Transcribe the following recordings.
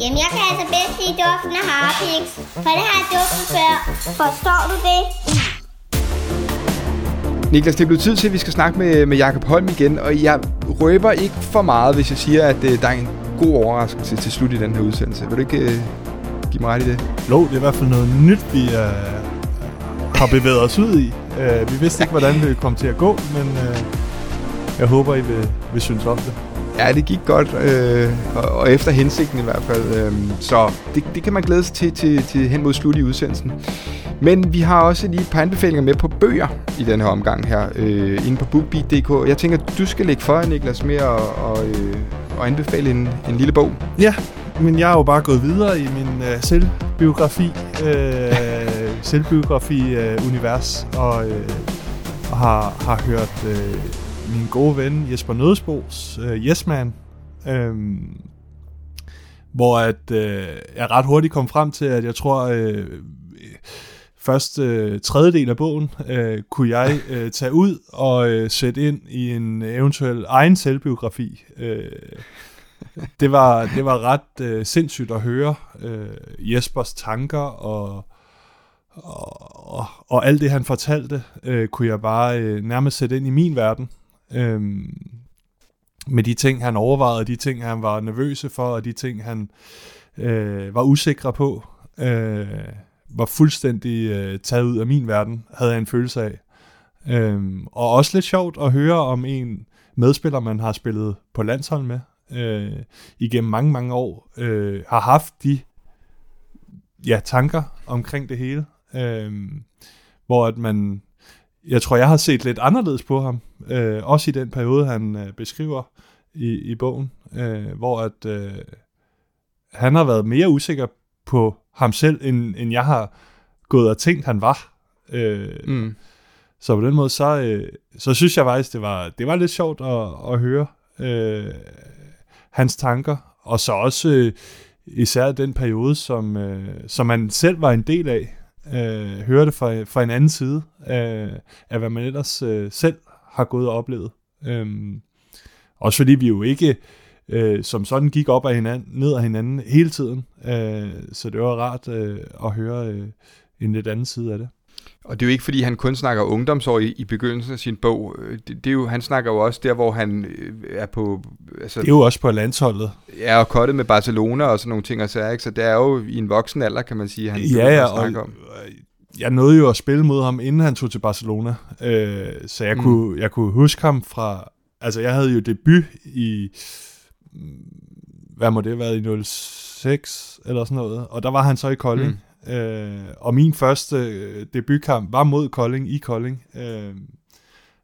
Jamen, jeg kan altså bedst lide duften af Harpix, for det har jeg duftet før. Forstår du det? Niklas, det er blevet tid til, at vi skal snakke med, med Jakob Holm igen, og jeg røber ikke for meget, hvis jeg siger, at uh, der er en god overraskelse til slut i den her udsendelse. Vil du ikke uh, give mig ret i det? Jo, det er i hvert fald noget nyt, vi uh, har bevæget os ud i. Uh, vi vidste ikke, hvordan det komme til at gå, men uh, jeg håber, I vil, vil synes om det. Ja, det gik godt, øh, og, og efter hensigten i hvert fald. Øh, så det, det kan man glæde sig til, til, til hen mod slut i udsendelsen. Men vi har også lige et par anbefalinger med på bøger i den her omgang her, øh, inde på bookbeat.dk. Jeg tænker, du skal lægge for, Niklas, med at og, øh, og anbefale en, en lille bog. Ja, men jeg er jo bare gået videre i min øh, selvbiografi, øh, selvbiografi-univers, øh, og, øh, og har, har hørt... Øh, min gode ven Jesper Nødsbos uh, øh, Yes Man, øhm, hvor at, øh, jeg ret hurtigt kom frem til, at jeg tror, øh, først øh, tredjedel af bogen øh, kunne jeg øh, tage ud og øh, sætte ind i en eventuel egen selvbiografi. Øh, det var det var ret øh, sindssygt at høre øh, Jespers tanker og og, og, og alt det han fortalte, øh, kunne jeg bare øh, nærmest sætte ind i min verden. Øhm, med de ting, han overvejede, de ting, han var nervøse for, og de ting, han øh, var usikre på, øh, var fuldstændig øh, taget ud af min verden, havde jeg en følelse af. Øhm, og også lidt sjovt at høre om en medspiller, man har spillet på landshold med øh, igennem mange, mange år, øh, har haft de ja, tanker omkring det hele. Øh, hvor at man jeg tror, jeg har set lidt anderledes på ham, øh, også i den periode, han øh, beskriver i, i bogen, øh, hvor at øh, han har været mere usikker på ham selv, end, end jeg har gået og tænkt, han var. Øh, mm. Så på den måde, så, øh, så synes jeg faktisk, det var, det var lidt sjovt at, at høre øh, hans tanker, og så også øh, især den periode, som, øh, som man selv var en del af, øh, høre det fra, fra en anden side øh, af, hvad man ellers øh, selv har gået og oplevet. Øh, også fordi vi jo ikke øh, som sådan gik op af hinanden, ned af hinanden hele tiden. Øh, så det var rart øh, at høre øh, en lidt anden side af det. Og det er jo ikke, fordi han kun snakker ungdomsår i, i begyndelsen af sin bog. Det, det er jo, han snakker jo også der, hvor han øh, er på... Altså, det er jo også på landsholdet. Ja, og kottet med Barcelona og sådan nogle ting og så, ikke? så det er jo i en voksen alder, kan man sige, han ja, ja, og, om. Jeg nåede jo at spille mod ham, inden han tog til Barcelona. Øh, så jeg, mm. kunne, jeg kunne huske ham fra... Altså, jeg havde jo debut i... Hvad må det have været? I 06 eller sådan noget. Og der var han så i Kolding. Mm Øh, og min første øh, debutkamp var mod Kolding i Kolding. Øh,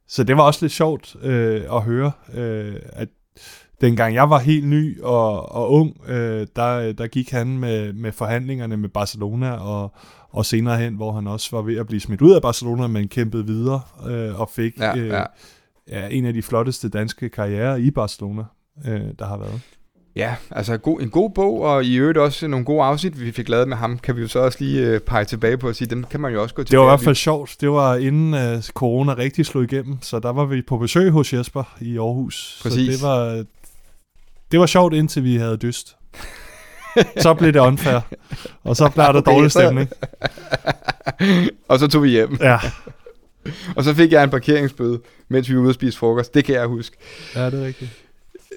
så det var også lidt sjovt øh, at høre, øh, at dengang jeg var helt ny og, og ung, øh, der, der gik han med, med forhandlingerne med Barcelona, og, og senere hen, hvor han også var ved at blive smidt ud af Barcelona, men kæmpede videre øh, og fik ja, øh, ja. Ja, en af de flotteste danske karrierer i Barcelona, øh, der har været. Ja, altså god, en god bog, og i øvrigt også nogle gode afsnit, vi fik lavet med ham, kan vi jo så også lige øh, pege tilbage på og sige, dem kan man jo også gå til. Det var i hvert fald sjovt. Det var inden uh, corona rigtig slog igennem, så der var vi på besøg hos Jesper i Aarhus. Præcis. Så det var, det var sjovt, indtil vi havde dyst. så blev det unfair, og så blev der okay, dårlig stemning. og så tog vi hjem. Ja. og så fik jeg en parkeringsbøde, mens vi var ude at spise frokost. Det kan jeg huske. Ja, det er rigtigt.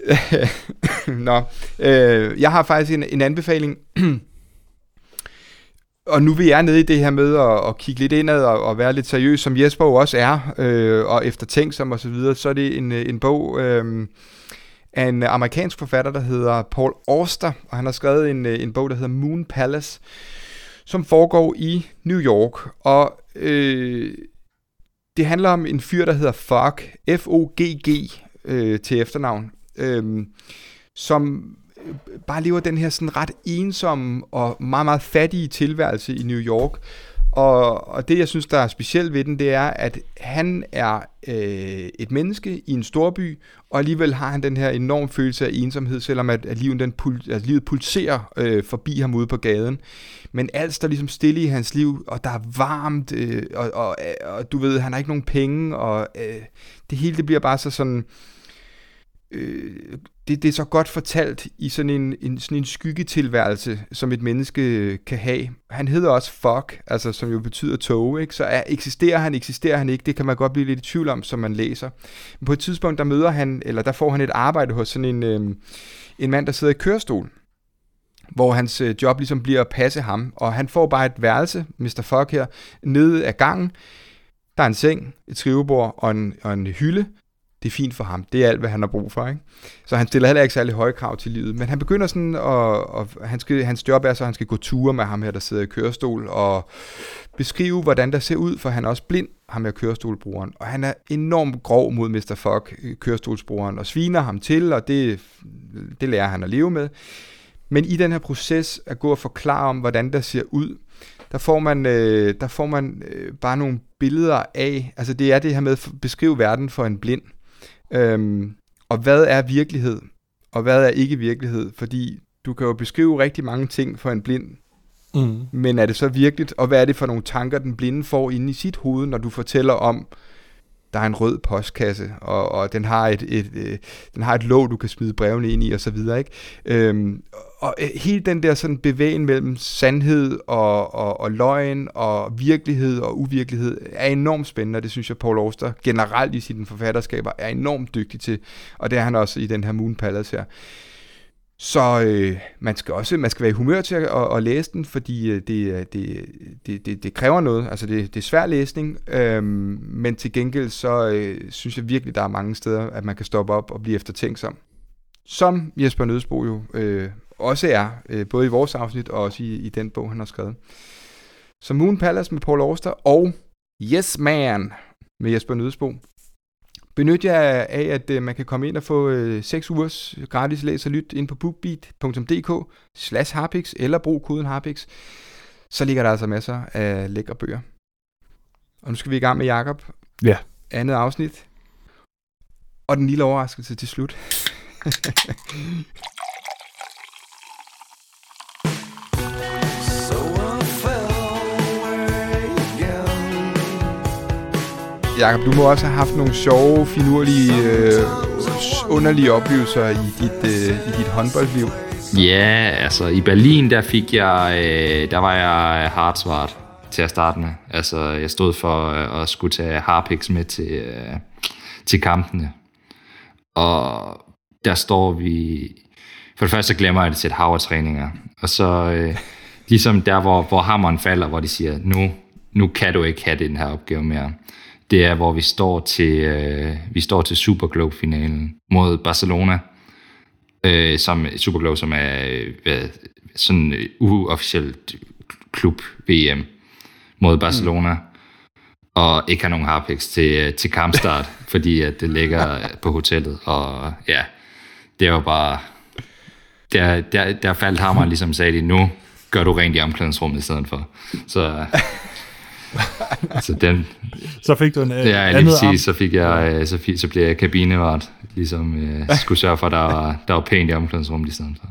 Nå, øh, jeg har faktisk en, en anbefaling. og nu vi er nede i det her med at, at kigge lidt indad og, og være lidt seriøs, som Jesper jo også er, øh, og eftertænksom og så videre, så er det en, øh, en bog øh, af en amerikansk forfatter, der hedder Paul Auster, og han har skrevet en, øh, en bog, der hedder Moon Palace, som foregår i New York, og øh, det handler om en fyr, der hedder Fogg, F-O-G-G øh, til efternavn, Øhm, øh, som bare lever den her sådan ret ensomme og meget, meget fattige tilværelse i New York. Og, og det, jeg synes, der er specielt ved den, det er, at han er øh, et menneske i en storby, og alligevel har han den her enorm følelse af ensomhed, selvom at, at, livet, den pul, at livet pulserer øh, forbi ham ude på gaden. Men alt står ligesom stille i hans liv, og der er varmt, øh, og, og, og du ved, han har ikke nogen penge, og øh, det hele det bliver bare så sådan øh, Øh, det, det er så godt fortalt i sådan en, en, sådan en skyggetilværelse, som et menneske kan have. Han hedder også fuck, altså som jo betyder tog, ikke? så er, eksisterer han, eksisterer han ikke, det kan man godt blive lidt i tvivl om, som man læser. Men på et tidspunkt, der møder han, eller der får han et arbejde hos sådan en, øh, en mand, der sidder i kørestol, hvor hans øh, job ligesom bliver at passe ham, og han får bare et værelse, Mr. Fuck her, nede af gangen, der er en seng, et skrivebord og en, og en hylde, det er fint for ham. Det er alt, hvad han har brug for. Ikke? Så han stiller heller ikke særlig høje krav til livet. Men han begynder sådan, at, og han skal, hans job er så, at han skal gå ture med ham her, der sidder i kørestol, og beskrive, hvordan der ser ud, for han er også blind, ham her kørestolbrugeren. Og han er enormt grov mod Mr. Fuck, øh, kørestolsbrugeren, og sviner ham til, og det, det lærer han at leve med. Men i den her proces at gå og forklare om, hvordan der ser ud, der får man, øh, der får man øh, bare nogle billeder af, altså det er det her med at beskrive verden for en blind. Øhm, og hvad er virkelighed, og hvad er ikke virkelighed? Fordi du kan jo beskrive rigtig mange ting for en blind, mm. men er det så virkeligt, og hvad er det for nogle tanker, den blinde får inde i sit hoved, når du fortæller om, der er en rød postkasse, og, og den har et, et, øh, den har et låg, du kan smide brevene ind i, og så videre, ikke? Øhm, og øh, hele den der sådan bevægen mellem sandhed og, og, og løgn og virkelighed og uvirkelighed er enormt spændende, og det synes jeg, Paul Auster generelt i sine forfatterskaber er enormt dygtig til, og det er han også i den her Moon Palace her. Så øh, man skal også man skal være i humør til at, at, at læse den, fordi øh, det, øh, det, det, det, det kræver noget. Altså det, det er svær læsning, øh, men til gengæld så øh, synes jeg virkelig, der er mange steder, at man kan stoppe op og blive eftertænksom. Som Jesper Nødsbo jo øh, også er, øh, både i vores afsnit og også i, i den bog, han har skrevet. Så Moon Palace med Paul Auster og Yes Man med Jesper Nødsbo. Benyt jer af, at uh, man kan komme ind og få uh, øh, 6 ugers gratis læs og lyt ind på bookbeat.dk slash harpix, eller brug koden harpix. Så ligger der altså masser af lækre bøger. Og nu skal vi i gang med Jakob. Ja. Andet afsnit. Og den lille overraskelse til slut. Jakob, du må også have haft nogle sjove, finurlige, øh, underlige oplevelser i dit, øh, i dit håndboldliv. Ja, altså i Berlin, der fik jeg, øh, der var jeg hardsvart til at starte med. Altså jeg stod for øh, at skulle tage harpix med til, øh, til kampene. Og der står vi... For det første glemmer jeg det til et hav Og så øh, ligesom der, hvor, hvor hammeren falder, hvor de siger, nu, nu kan du ikke have den her opgave mere det er, hvor vi står til, øh, vi står til Super Globe-finalen mod Barcelona, øh, som Super Globe, som er hvad, sådan en uofficielt klub VM mod Barcelona, mm. og ikke har nogen harpix til, til kampstart, fordi at det ligger på hotellet, og ja, det var bare, der, der, der faldt hammer ligesom sagde de, nu gør du rent i omklædningsrummet i stedet for. Så så, den, så fik du en øh, Ja, lige præcis, så, fik jeg, øh, så, fik, så blev jeg kabinevart, ligesom øh, skulle sørge for, at der var, der var pænt i omklædningsrummet i stedet for.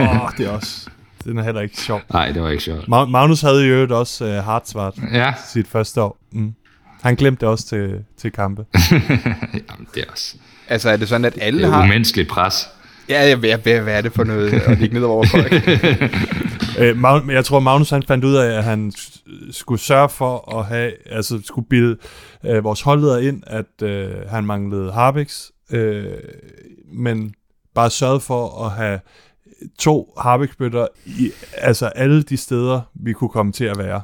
Åh, oh, det er også... Den er heller ikke sjov. Nej, det var ikke sjovt. Ma- Magnus havde jo øvrigt også uh, hardsvart ja. sit første år. Mm. Han glemte det også til, til kampe. Jamen, det er også... Altså, er det sådan, at alle det er har... umenneskeligt pres. Ja, hvad, hvad, hvad er det for noget at ligge ned over folk? øh, jeg tror, Magnus han fandt ud af, at han skulle sørge for at have, altså skulle bilde øh, vores holdleder ind, at øh, han manglede Harbix, øh, men bare sørgede for at have to Harbix-bøtter i altså alle de steder, vi kunne komme til at være.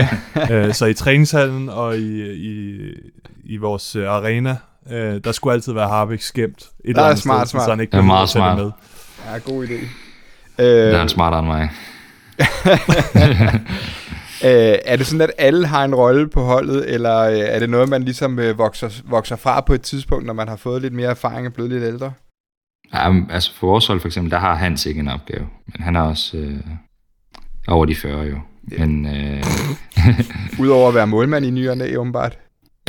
øh, så i træningshallen og i, i, i vores øh, arena, øh, der skulle altid være Harbix gemt. Et eller andet smart, sted, smart. Så han ikke det er meget smart. med. Ja, god idé. Det er han smartere end mig. Øh, er det sådan, at alle har en rolle på holdet, eller øh, er det noget, man ligesom øh, vokser, vokser fra på et tidspunkt, når man har fået lidt mere erfaring og blevet lidt ældre? Ja, altså for vores hold for eksempel, der har Hans ikke en opgave, men han er også øh, over de 40 jo. Ja. Men, øh, Udover at være målmand i nyerne, åbenbart.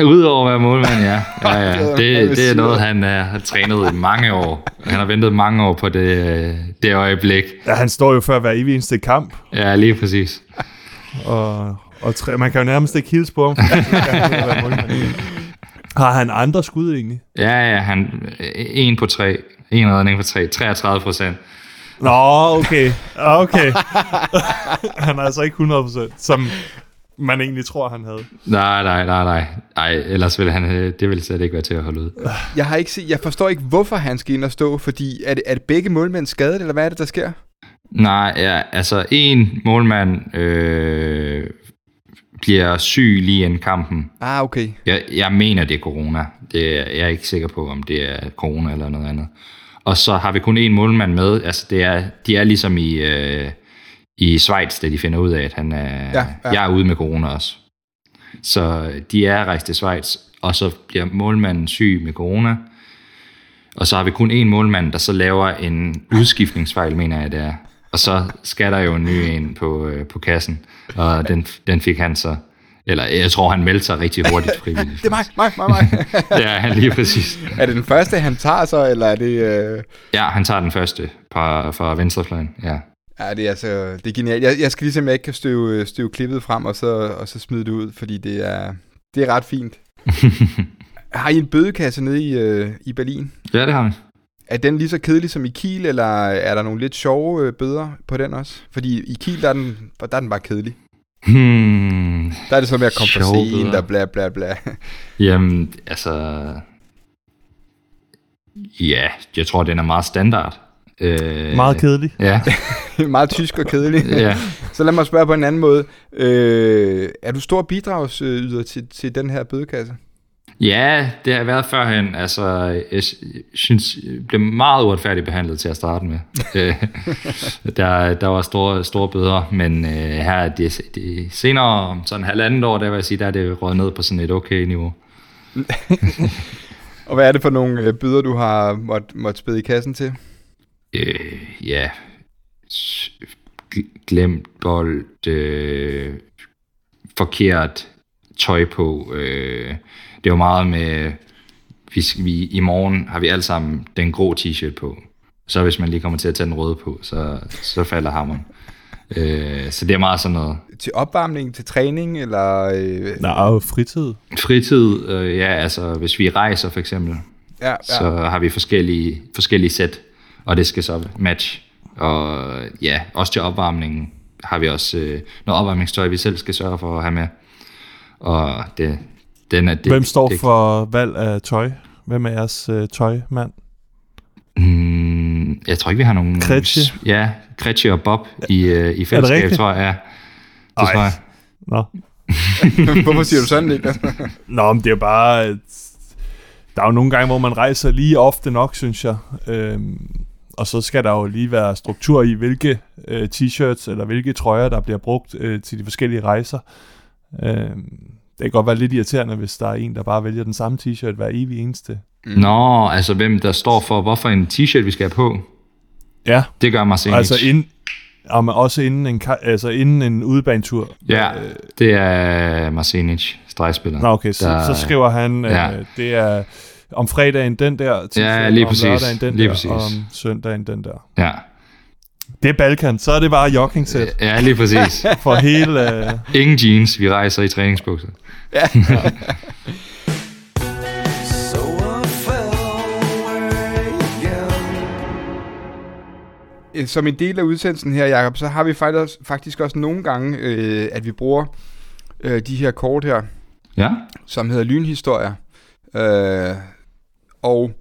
Udover at være målmand, ja. ja, ja. Det, det er noget, han uh, har trænet i mange år. Han har ventet mange år på det, det øjeblik. Ja, han står jo at være i eneste kamp. Ja, lige præcis. Og, og tre, man kan jo nærmest ikke hilse på ham. Har han andre skud egentlig? Ja, ja, han, en på tre, en redning på tre, 33 procent. Nå, okay. Okay. han er altså ikke 100%, som man egentlig tror, han havde. Nej, nej, nej, nej. Ej, ellers ville han, øh, det ville slet ikke være til at holde ud. Jeg, har ikke set, jeg forstår ikke, hvorfor han skal ind og stå, fordi er det, er det begge målmænd skadet, eller hvad er det, der sker? Nej, ja, altså en målmand øh, bliver syg lige inden kampen. Ah, okay. Jeg, jeg mener, det er corona. Det er, jeg er ikke sikker på, om det er corona eller noget andet. Og så har vi kun én målmand med. Altså, det er, de er ligesom i, øh, i Schweiz, da de finder ud af, at han er, Ja, ja. jeg er ude med corona også. Så de er rejst til Schweiz, og så bliver målmanden syg med corona. Og så har vi kun én målmand, der så laver en udskiftningsfejl, mener jeg det er. Og så skal der jo en ny en på, øh, på kassen, og den, den fik han så. Eller jeg tror, han meldte sig rigtig hurtigt frivilligt. Det er mig, mig, mig, mig. Ja, han lige præcis. er det den første, han tager så, eller er det... Øh... Ja, han tager den første fra, fra venstrefløjen. Ja. Ja, det er altså, det er genialt. Jeg, jeg skal ligesom, jeg ikke kan støve, støve klippet frem, og så, og så smide det ud, fordi det er, det er ret fint. har I en bødekasse nede i, øh, i Berlin? ja, det har vi. Er den lige så kedelig som i Kiel, eller er der nogle lidt sjove øh, bøder på den også? Fordi i Kiel, der er den, der er den bare kedelig. Hmm. Der er det så med at komme for sent, og bla bla bla. Jamen, altså... Ja, jeg tror, den er meget standard. Øh, Meget kedelig. Ja, Meget tysk og kedelig. ja. Så lad mig spørge på en anden måde. Øh, er du stor bidragsyder til, til den her bødekasse? ja, det har jeg været førhen. Altså, jeg synes, jeg blev meget uretfærdigt behandlet til at starte med. Øh, der, der var store, store bøder, men øh, her det, det, senere, om sådan halvandet år, der vil jeg sige, der er det råd ned på sådan et okay niveau. Og hvad er det for nogle øh, bøder, du har måttet måtte spæde i kassen til? Øh, ja, glemt bold, øh, forkert tøj på. Øh, det er jo meget med, vi, vi, i morgen har vi alle sammen den grå t-shirt på. Så hvis man lige kommer til at tage den røde på, så, så falder hammeren. Øh, så det er meget sådan noget. Til opvarmning, til træning, eller... Øh, Nej, og fritid. Fritid, øh, ja, altså hvis vi rejser for eksempel, ja, ja. så har vi forskellige, forskellige sæt, og det skal så match. Og ja, også til opvarmningen har vi også øh, noget opvarmningstøj, vi selv skal sørge for at have med. Og det, den er, det, Hvem står det, for valg af tøj? Hvem er jeres øh, tøjmand? Mm, jeg tror ikke, vi har nogen... Kretsche? Ja, Kretsche og Bob i, øh, i fællesskab, tror jeg. Ja, det Ej. tror jeg. Nå. Hvorfor siger du sådan, Niklas? Nå, men det er bare... et- Der er jo nogle gange, hvor man rejser lige ofte nok, synes jeg. Øhm, og så skal der jo lige være struktur i, hvilke øh, t-shirts eller hvilke trøjer, der bliver brugt øh, til de forskellige rejser. Øhm, det kan godt være lidt irriterende, hvis der er en, der bare vælger den samme t-shirt hver evig eneste. Nå, altså hvem der står for, hvorfor en t-shirt, vi skal have på. Ja, Det gør mig senere. altså ind, og men også inden en, altså inden en udebanetur. Ja, det er Marcinic, stregspiller. Nå, okay, så, Der- så skriver han, øh, Ja. det er om fredagen den der, Ja, lige om præcis, lørdagen den lige der, præcis. og om søndagen den der. Ja, Det er Balkan, så er det bare joggingsæt ja lige præcis. for hele... Øh, Ingen jeans, vi rejser i træningsbukser. Øh, Som en del af udsendelsen her, Jacob, så har vi faktisk, faktisk også nogle gange, øh, at vi bruger øh, de her kort her, Ja, som hedder lynhistorier. Øh, og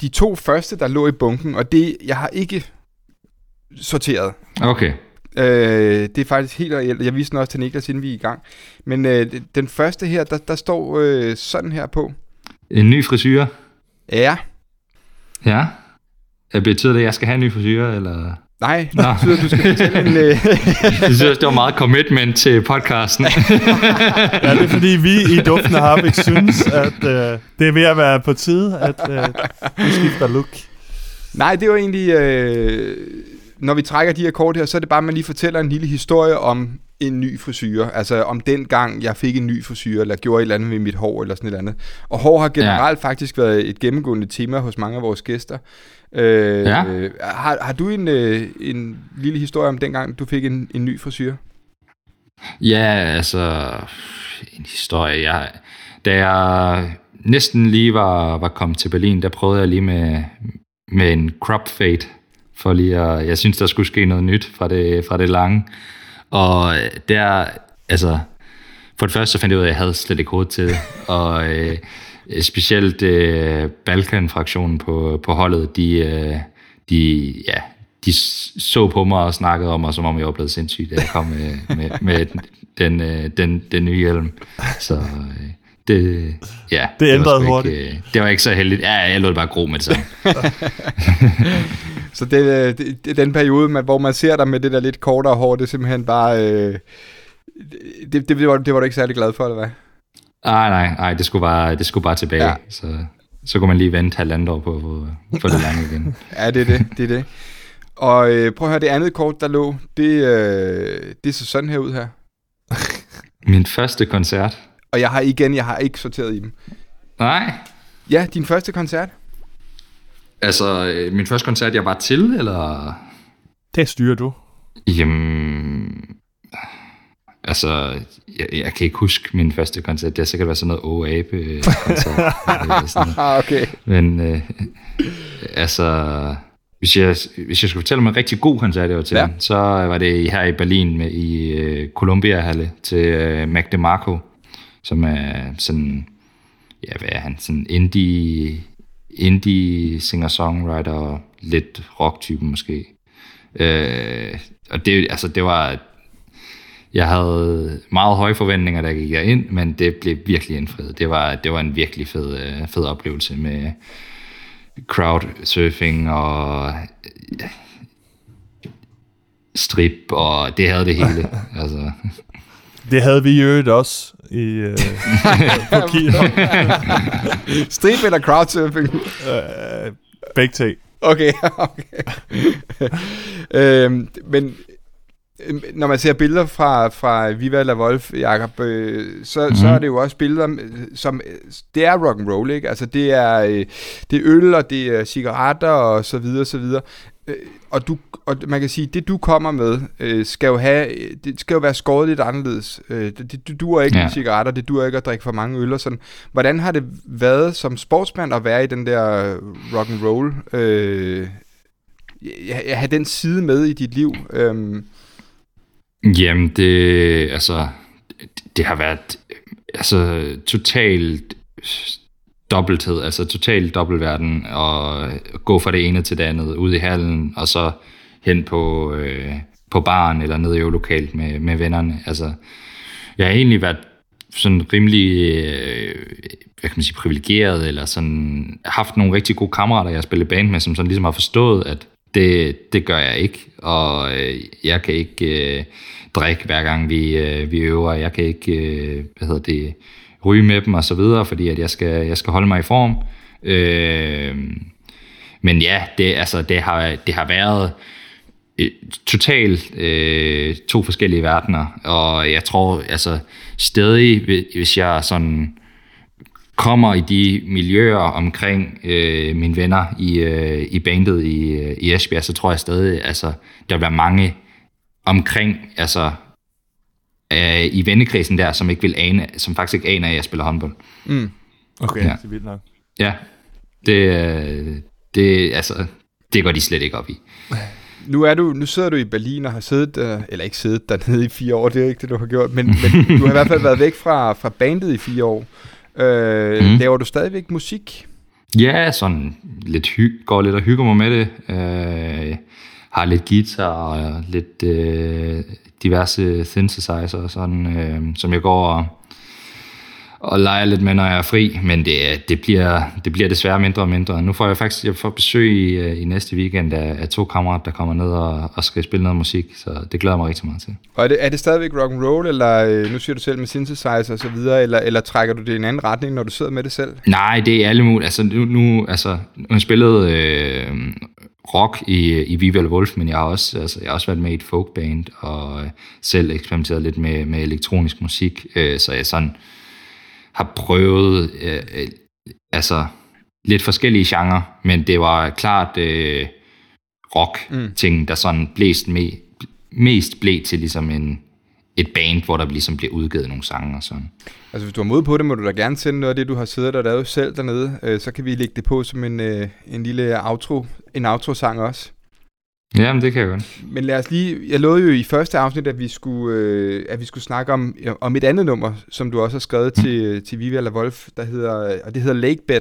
de to første, der lå i bunken, og det, jeg har ikke sorteret. okay. Øh, det er faktisk helt reelt. Jeg viste den også til Niklas, inden vi er i gang. Men øh, den første her, der, der står øh, sådan her på. En ny frisyr. Ja. Ja. Det betyder det, at jeg skal have en ny frisyr, eller? Nej, det Nå. betyder, at du skal fortælle en... Øh, Jeg synes, det var meget commitment til podcasten. ja, det er fordi, vi i Duften af Harvik synes, at øh, det er ved at være på tide, at øh, du skifter look. Nej, det var egentlig... Øh, når vi trækker de her kort her, så er det bare, at man lige fortæller en lille historie om en ny frisyr. Altså om den gang, jeg fik en ny frisyr, eller gjorde et eller andet med mit hår, eller sådan et eller andet. Og hår har generelt ja. faktisk været et gennemgående tema hos mange af vores gæster. Øh, Ja. øh, har, har du en, øh, en lille historie om dengang, du fik en, en ny frisyr? ja, altså... En historie, jeg... da jeg næsten lige var, var kommet til Berlin, der prøvede jeg lige med, med en crop fade, for lige at, jeg synes, der skulle ske noget nyt fra det, fra det lange. Og der, altså, for det første så fandt jeg ud af, at jeg havde slet ikke hovedet til det. Og øh, specielt øh, Balkan-fraktionen på, på holdet, de, øh, de, ja, de så på mig og snakkede om mig, som om jeg var blevet sindssyg, da jeg kom med, med, med den, øh, den, den nye hjelm. Så øh, det, ja, Det ændrede var sgu hurtigt. Ikke, øh, det var ikke så heldigt. Ja, jeg lå det bare gro med det samme. Så det, øh, det, det, den periode, man, hvor man ser dig med det der lidt kortere hår, det er simpelthen bare... Øh, det, det, det, var, det var du ikke særlig glad for, eller hvad? Nej, nej, nej, det skulle bare, det skulle bare tilbage. Ja. Så, så kunne man lige vente halvandet år på, på, på det lange igen. Ja, det er det. det, er det. Og øh, prøv at høre, det andet kort, der lå, det, øh, det så sådan her ud her. Min første koncert. Og jeg har igen, jeg har ikke sorteret i dem. Nej, Ja, din første koncert. altså øh, min første koncert, jeg var til, eller... Det styrer du. Jamen, altså, jeg, jeg kan ikke huske min første koncert. Det har sikkert været sådan noget O-Ape-koncert. eller sådan noget. Ah, okay. Men øh, altså, hvis jeg, hvis jeg skulle fortælle om en rigtig god koncert, jeg var til, Ja. ja. så var det her i Berlin med, i øh, Columbia Halle til øh, Mac DeMarco, som er sådan, ja, hvad er han, sådan indie, indie singer-songwriter, lidt rock-type måske. Øh, og det, altså, det var, jeg havde meget høje forventninger, da jeg gik ind, men det blev virkelig indfriet. Det var, det var en virkelig fed, øh, fed oplevelse med crowdsurfing og øh, strip, og det havde det hele. altså, Det havde vi i øvrigt også i, øh, på Kino. Strip eller crowdsurfing? Øh, begge ting. Okay, okay. øhm, men øhm, når man ser billeder fra, fra Viva La Wolf, Jacob, øh, så, mm-hmm. så er det jo også billeder, øh, som, øh, det er rock and roll, ikke? Altså det er, øh, det er øl, og det er cigaretter, og så videre, så videre. Øh, og, du, og man kan sige, det du kommer med, øh, skal jo have, det skal jo være skåret lidt anderledes. Øh, det, det, det duer ikke ja. Med cigaretter, det duer ikke at drikke for mange øl og sådan. Hvordan har det været som sportsmand at være i den der rock and roll? Øh, have den side med i dit liv. Øhm, Jamen, det, altså, det, det har været altså, totalt dobbelthed, altså totalt dobbeltverden, og gå fra det ene til det andet, ud i hallen, og så hen på, øh, på baren, eller ned i lokalt med, med vennerne. Altså, jeg har egentlig været sådan rimelig, øh, hvad kan man sige, privilegeret, eller sådan, haft nogle rigtig gode kammerater, jeg har spillet band med, som sådan ligesom har forstået, at det, det gør jeg ikke, og øh, jeg kan ikke øh, drikke hver gang vi, øh, vi øver, jeg kan ikke, øh, hvad hedder det, ryge med dem og så videre, fordi at jeg skal, jeg skal holde mig i form. Øh, men ja, det, altså, det, har, det har været øh, totalt øh, to forskellige verdener, og jeg tror altså stadig, hvis jeg sådan kommer i de miljøer omkring øh, mine venner i, øh, i bandet i, øh, i Esbjerg, så tror jeg stadig, altså, der vil være mange omkring, altså øh, i vennekredsen der, som ikke vil ane, som faktisk ikke aner, at jeg spiller håndbold. Okay, Ja. det er vildt nok. Ja, det, det, altså, det går de slet ikke op i. nu, er du, nu sidder du i Berlin og har siddet, øh, eller ikke siddet dernede i fire år, det er ikke det, du har gjort, men, men du har i hvert fald været væk fra, fra bandet i fire år. Øh, mm. Laver du stadigvæk musik? Ja, sådan lidt hy- går lidt og hygger mig med det. Øh, har lidt guitar og lidt øh, diverse synthesizer, og sådan, øh, som jeg går og, og leger lidt med, når jeg er fri. Men det, det, bliver, det bliver desværre mindre og mindre. Nu får jeg faktisk jeg får besøg i, øh, i næste weekend af, af to kammerater, der kommer ned og, og skal spille noget musik. Så det glæder jeg mig rigtig meget til. Og er det, er det stadigvæk rock and roll, eller øh, nu siger du selv med synthesizer og så videre, eller, eller trækker du det i en anden retning, når du sidder med det selv? Nej, det er alle mulige. Altså, nu, nu, altså, nu spillet øh, rock i, i Viva La Wolf, men jeg har også, altså, jeg har også været med i et folkband, og øh, selv eksperimenteret lidt med, med elektronisk musik, øh, så jeg sådan har prøvet øh, øh, altså, lidt forskellige genrer, men det var klart øh, rock-ting, der sådan blæst me, mest blev til ligesom en, et band, hvor der ligesom bliver udgivet nogle sange og sådan. Altså hvis du har mod på det, må du da gerne sende noget af det, du har siddet og lavet selv dernede. Øh, så kan vi lægge det på som en, øh, en lille outro, en outro-sang også. Jamen, det kan jeg godt. Men lad os lige, jeg lovede jo i første afsnit, at vi skulle, øh, at vi skulle snakke om, om et andet nummer, som du også har skrevet mm. til, til Vivi La Wolf, der hedder, og det hedder Lakebed.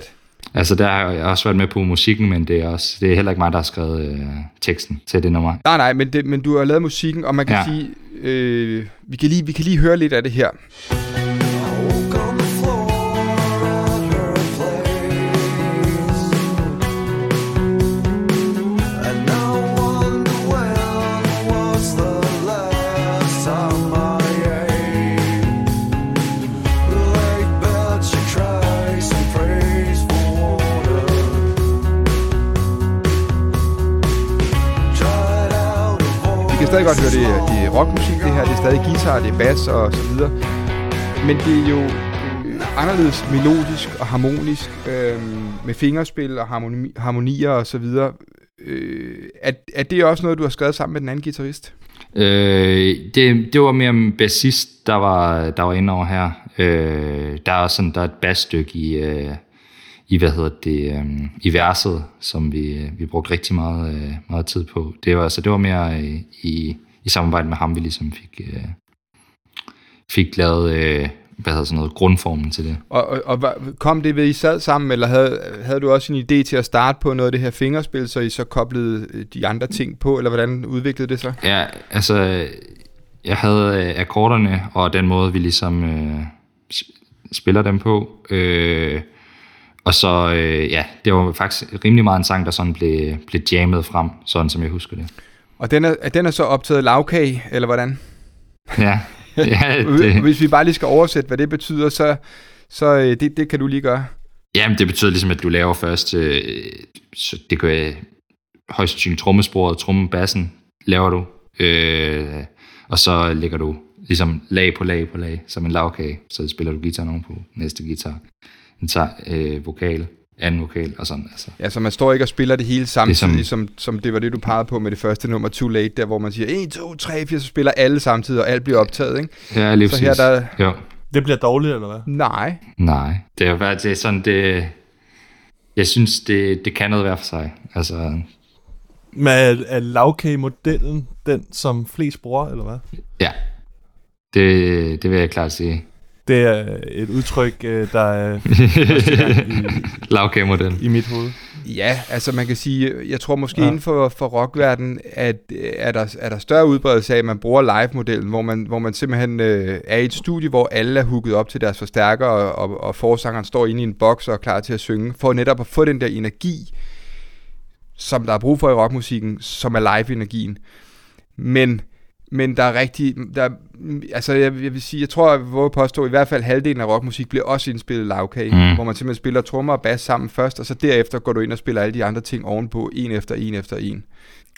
Altså, der har jeg også været med på musikken, men det er, også, det er heller ikke mig, der har skrevet øh, teksten til det nummer. Nej, nej, men, det, men du har lavet musikken, og man kan ja. Sige, øh, vi, kan lige, vi kan lige høre lidt af det her. Stadig godt høre, det, det er rockmusik, det her. Det er stadig guitar, det er bass og så videre. Men det er jo øh, anderledes melodisk og harmonisk, øh, med fingerspil og harmoni, harmonier og så videre. Øh, er, er det også noget, du har skrevet sammen med den anden guitarist? Øh, det, det var mere en bassist, der var, der var inde over her. Øh, der er sådan der er et bassstykke i, øh, i hvad hedder det, øh, i verset, som vi, vi brugte rigtig meget, øh, meget tid på. Det var, altså, det var mere øh, i, i samarbejde med ham, vi ligesom fik, øh, fik lavet øh, hvad hedder sådan noget, grundformen til det. Og, og, og kom det ved, I sad sammen, eller havde, havde du også en idé til at starte på noget af det her fingerspil, så I så koblede øh, de andre ting på, eller hvordan udviklede det sig? Ja, altså, jeg havde øh, akkorderne, og den måde, vi ligesom øh, spiller dem på. Øh, og så, øh, ja, det var faktisk rimelig meget en sang, der sådan blev, blev jammet frem, sådan som jeg husker det. Og den er, den er så optaget lavkage, eller hvordan? Ja, ja, Det. Hvis vi bare lige skal oversætte, hvad det betyder, så, så øh, det, det kan du lige gøre. jamen, det betyder ligesom, at du laver først, øh, så det kan være højst sandsynligt trommesporet, trommebassen laver du, øh, og så lægger du ligesom lag på lag på lag, som en lavkage, så spiller du guitaren ovenpå, næste guitar, en tager, øh, vokal, anden vokal, og sådan, altså. Ja, så man står ikke og spiller det hele samtidig, det Ligesom- som, som det var det, du pegede på med det første nummer, Too Late, der hvor man siger 1, 2, 3, 4, så spiller alle samtidig, og alt bliver optaget, ikke? Ja, lige Så her der- Jo. Det bliver dårligt, eller hvad? Nej. Nej, det er det er sådan, det, jeg synes, det, det kan noget hver for sig. Altså, Men er, er lavkagemodellen den, som flest bruger, eller hvad? ja, det, det vil jeg klart sige. Det er et udtryk, øh, der er Lavkagemodel. i mit hoved. Ja, altså man kan sige, jeg tror måske ja. Inden for, for rockverdenen, at er der, er der større udbredelse af, at man bruger live-modellen, hvor man, hvor man simpelthen øh, er i et studie, hvor alle er hooket op til deres forstærker, og, og, og forsangeren står inde i en boks og er klar til at synge, for netop at få den der energi, som der er brug for i rockmusikken, som er live-energien. Men, men der er rigtig, der, altså jeg, jeg vil sige, jeg tror, jeg vil påstå, at i hvert fald halvdelen af rockmusik bliver også indspillet lavkage, mm. Hvor man simpelthen spiller trommer og bass sammen først, og så derefter går du ind og spiller alle de andre ting ovenpå, en efter en efter en.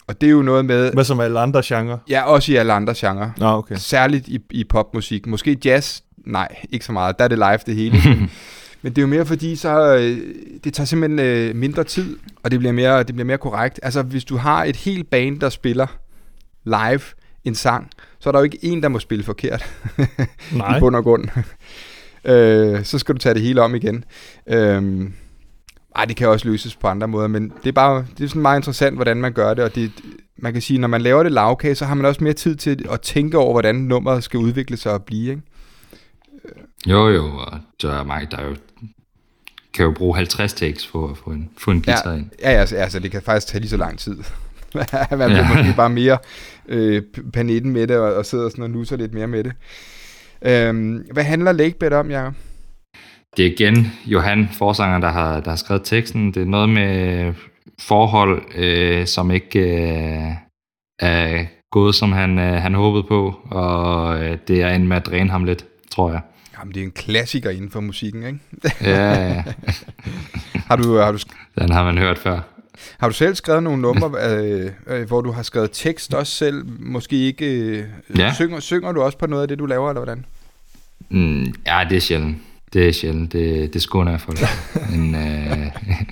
Og det er jo noget med, Hvad som alle andre genrer. ja, også i alle andre genrer. Nå, okay. Særligt i, i popmusik. Måske jazz, nej, ikke så meget. Der er det live det hele. Men- Men det er jo mere fordi, så øh, det tager simpelthen øh, mindre tid, og det bliver, mere, det bliver mere korrekt. Altså, hvis du har et helt band, der spiller live en sang, så er der jo ikke en, der må spille forkert. Nej. I bund og grund. øh, så skal du tage det hele om igen. Øh, ej, det kan også løses på andre måder, men det er bare det er sådan meget interessant, hvordan man gør det, og det, man kan sige, når man laver det lavkage, så har man også mere tid til at tænke over, hvordan nummeret skal udvikle sig og blive, ikke? Jo, jo, og der er mig, der er jo, kan jo bruge 50 takes for at få en, få en guitar Ja, ind. ja, altså, altså, det kan faktisk tage lige så lang tid. man bliver Ja. måske bare mere øh, panetten med det, og, og sidder sådan og nusser lidt mere med det. Øhm, hvad handler Lakebed om, Jacob? Det er igen Johan, forsangeren, der har, der har skrevet teksten. Det er noget med forhold, øh, som ikke øh, er gået, som han, øh, han håbede på, og øh, det er en med at dræne ham lidt, tror jeg. Jamen, det er en klassiker inden for musikken, ikke? Ja, ja, Har du, har du, den har man hørt før. Har du selv skrevet nogle numre, øh, øh, hvor du har skrevet tekst også selv? Måske ikke... Øh, Ja. synger, synger du også på noget af det, du laver, eller hvordan? Mm, ja, det er sjældent. Det er sjældent. Det, det skåner jeg for. Men, øh,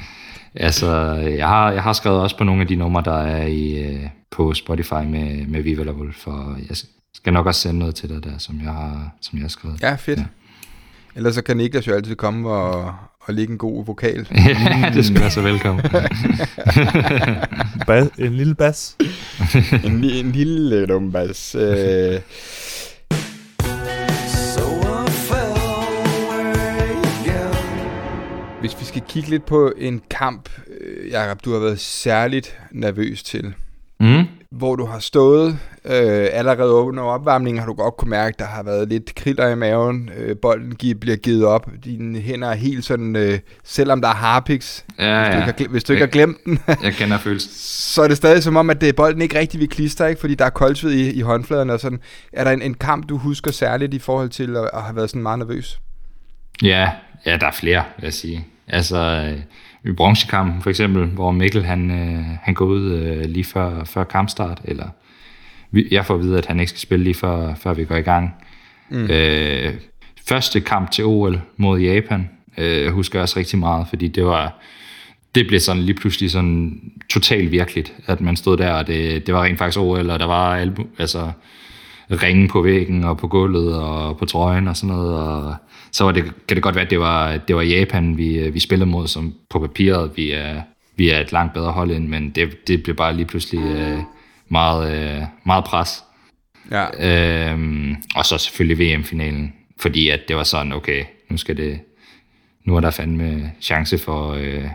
altså, jeg har, jeg har skrevet også på nogle af de numre, der er i, øh, på Spotify med, med Viva La Wolf, og jeg skal nok også sende noget til dig der, som jeg har, som jeg har skrevet. Ja, fedt. Ja. Ellers så kan Niklas jo altid komme og, og lægge en god vokal. Ja, det skal være så velkommen. Bas, en lille bas. en, en lille dumbas. Øh, hvis vi skal kigge lidt på en kamp, øh, Jacob, du har været særligt nervøs til. Mm. Hvor du har stået øh, allerede under opvarmningen, har du godt kunne mærke, at der har været lidt kriller i maven. Øh, bolden gi- bliver givet op. Dine hænder er helt sådan, øh, selvom der er harpiks, Ja, hvis, du ja. ikke har, glemt- hvis du ikke har glemt den, Jeg kender følelsen. så er det stadig som om, at det, bolden ikke rigtig vil klistre, ikke? fordi der er koldsved i, i håndfladerne og sådan. Er der en, en kamp, du husker særligt i forhold til at, at have været sådan meget nervøs? Ja, ja, der er flere, vil jeg sige. Altså, øh, i bronzekampen for eksempel, hvor Mikkel han, øh, han går ud øh, lige før, før kampstart, eller vi- jeg får at vide, at han ikke skal spille lige før, før vi går i gang. Mm. Øh, første kamp til OL mod Japan, øh, husker jeg også rigtig meget, fordi det var, det blev sådan lige pludselig sådan totalt virkeligt, at man stod der, og det, det var rent faktisk OL, og der var albu, altså, ringe på væggen og på gulvet og på trøjen og sådan noget. Og så var det, kan det godt være, at det var, det var Japan, vi, vi spillede mod, som på papiret vi er, vi er et langt bedre hold end, men det, det blev bare lige pludselig øh, meget, øh, meget pres. Ja. Øhm, og så selvfølgelig VM-finalen, fordi at det var sådan, okay, nu skal det, nu er der fandme chance for, øh,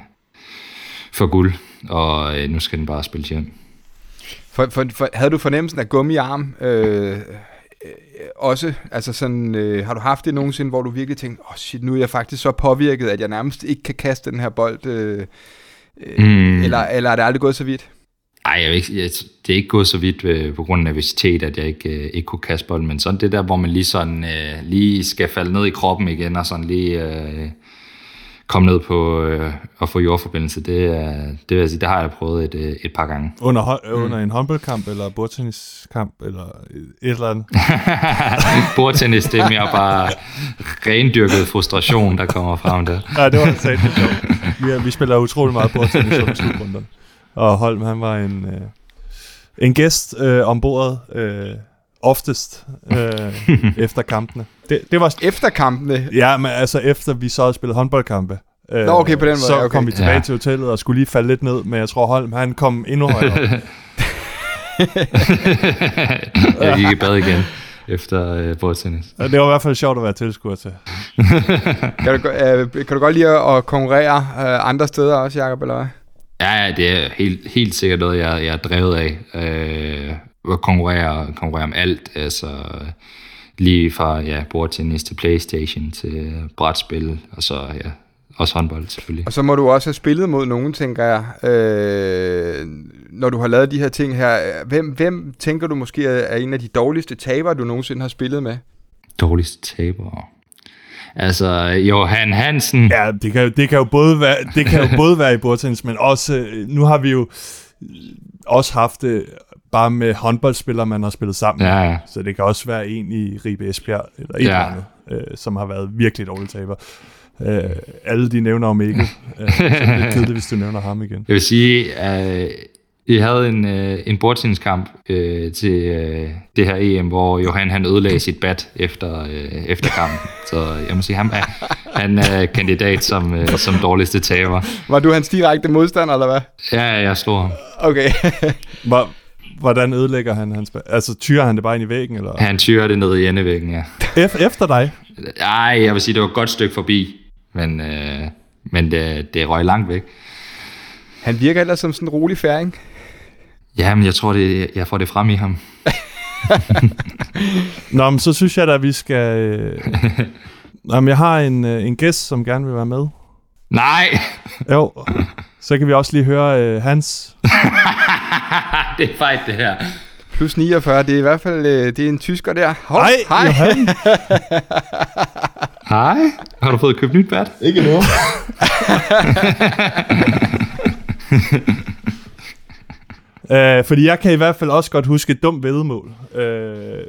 for guld, og øh, nu skal den bare spille hjem. For, for, for, havde du fornemmelsen af gummiarm øh, øh, også? Altså sådan, øh, har du haft det nogensinde, hvor du virkelig tænkte, åh oh shit, nu er jeg faktisk så påvirket, at jeg nærmest ikke kan kaste den her bold? Øh, øh, Mm. eller, eller er det aldrig gået så vidt? Ej, jeg, ikke, jeg, det er ikke gået så vidt øh, på grund af nervøsitet, at jeg ikke, øh, ikke kunne kaste bolden, men sådan det der, hvor man lige sådan øh, lige skal falde ned i kroppen igen, og sådan lige øh, komme ned på øh, og få jordforbindelse, det, er, det vil jeg sige, det har jeg prøvet et, øh, et par gange. Under, hå- under en håndboldkamp, eller bordtenniskamp, eller et eller andet. Bordtennis, det er mere bare rendyrket frustration, der kommer frem der. Nej, det var det sjovt. Vi, er- vi spiller utrolig meget bordtennis under slutrunderne. Og Holm, han var en, øh, en gæst øh, ombord øh, oftest øh, efter kampene. Det, det var... Efter kampene? Ja, men altså efter vi så havde spillet håndboldkampe. Øh, Nå, okay, på den måde, Så okay. kom vi tilbage Ja. til hotellet og skulle lige falde lidt ned, men jeg tror Holm, han kom endnu højere. jeg gik i bad igen efter øh, bordtennis. Det var i hvert fald sjovt at være tilskuer til. Kan du, øh, kan du godt lide at, at konkurrere øh, andre steder også, Jacob, eller hvad? Ja, ja, det er helt, helt sikkert noget, jeg, jeg er drevet af. Øh, at konkurrere, konkurrere om alt. Altså, lige fra ja, bordtennis til Playstation til brætspil, og så ja, også håndbold selvfølgelig. Og så må du også have spillet mod nogen, tænker jeg. Øh, når du har lavet de her ting her, hvem, hvem tænker du måske er, en af de dårligste tabere, du nogensinde har spillet med? Dårligste taber. Altså, Johan Hansen. Ja, det kan, jo- det kan jo både være, det kan jo både være i bordtennis, men også, øh, nu har vi jo også haft det bare med håndboldspillere, man har spillet sammen. Ja, ja. Så det kan også være en i Ribe Esbjerg, eller et Ja. eller andet, øh, som har været virkelig dårlig taber. Øh, alle de nævner om Mikkel, øh, så det er kedeligt, hvis du nævner ham igen. Jeg vil sige, at vi havde en, øh, en bordtenniskamp øh, til øh, det her EM, hvor Johan han ødelagde sit bat efter, øh, efter kampen. Så jeg må sige, han er, han er kandidat som, øh, som dårligste taber. Var du hans direkte modstander, eller hvad? Ja, jeg slog ham. Okay. Hvor, hvordan ødelægger han hans... Altså, tyrer han det bare ind i væggen, eller? Han tyrer det ned i endevæggen, ja. Ef- efter dig? Ej, jeg vil sige, det var et godt stykke forbi, men, øh, men det, det røg langt væk. Han virker ellers som sådan en rolig færing. Jamen, jeg tror, det, jeg får det frem i ham. Nå, men så synes jeg da, at vi skal... Øh... Nå, men jeg har en, øh, en gæst, som gerne vil være med. Nej! Jo, så kan vi også lige høre øh, hans... det er fejt, det her. Plus 49, det er i hvert fald øh, det er en tysker der. Hov, Hej, hej. Johan! Hej. Har du fået købt nyt bat? Ikke nu. Uh, fordi jeg kan i hvert fald også godt huske et dumt vedmål. Uh,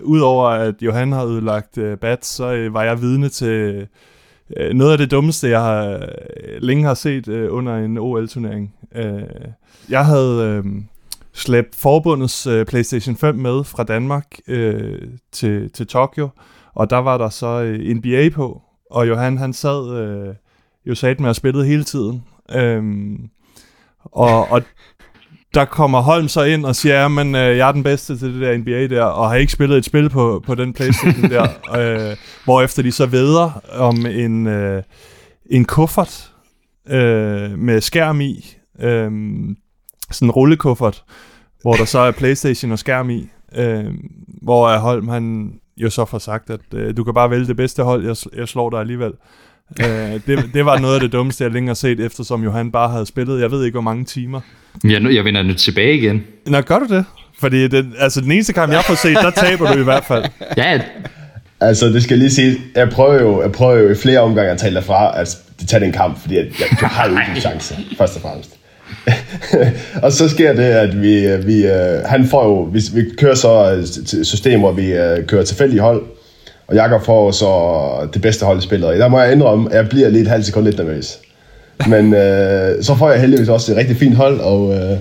Udover at Johan har ødelagt uh, bat, så uh, var jeg vidne til uh, noget af det dummeste, jeg har, uh, længe har set uh, under en OL-turnering. Uh, jeg havde uh, slæbe forbundets øh, PlayStation 5 med fra Danmark øh, til, til Tokyo, og der var der så øh, NBA på, og Johan han sad øh, jo sat med at spillede hele tiden. Øhm, og, og der kommer Holm så ind og siger, at øh, jeg er den bedste til det der NBA der, og har ikke spillet et spil på, på den Playstation der, øh, hvorefter de så veder om en, øh, en kuffert øh, med skærm i, øh, sådan en rullekuffert, hvor der så er Playstation og skærm i, øh, hvor Holm han jo så får sagt, at øh, du kan bare vælge det bedste hold, jeg, jeg slår dig alligevel. øh, det, det var noget af det dummeste, jeg længe har set, eftersom Johan bare havde spillet, jeg ved ikke hvor mange timer. Jeg, nu, jeg vender nu tilbage igen. Nå, gør du det? Fordi den, altså, den eneste kamp, jeg får set, der taber du i hvert fald. Ja, Altså, det skal jeg lige sige, jeg prøver jo, jeg prøver jo i flere omgange at tale derfra, at det tager den kamp, fordi at jeg, jeg har jo ikke en chance, først og fremmest. og så sker det, at vi, vi øh, han får jo, vi, vi kører så et system, hvor vi øh, kører tilfældige hold, og Jakob får så det bedste hold i spillet. Og der må jeg indrømme, at jeg bliver lige et halvt sekund lidt nervøs. Men øh, så får jeg heldigvis også et rigtig fint hold, og, øh,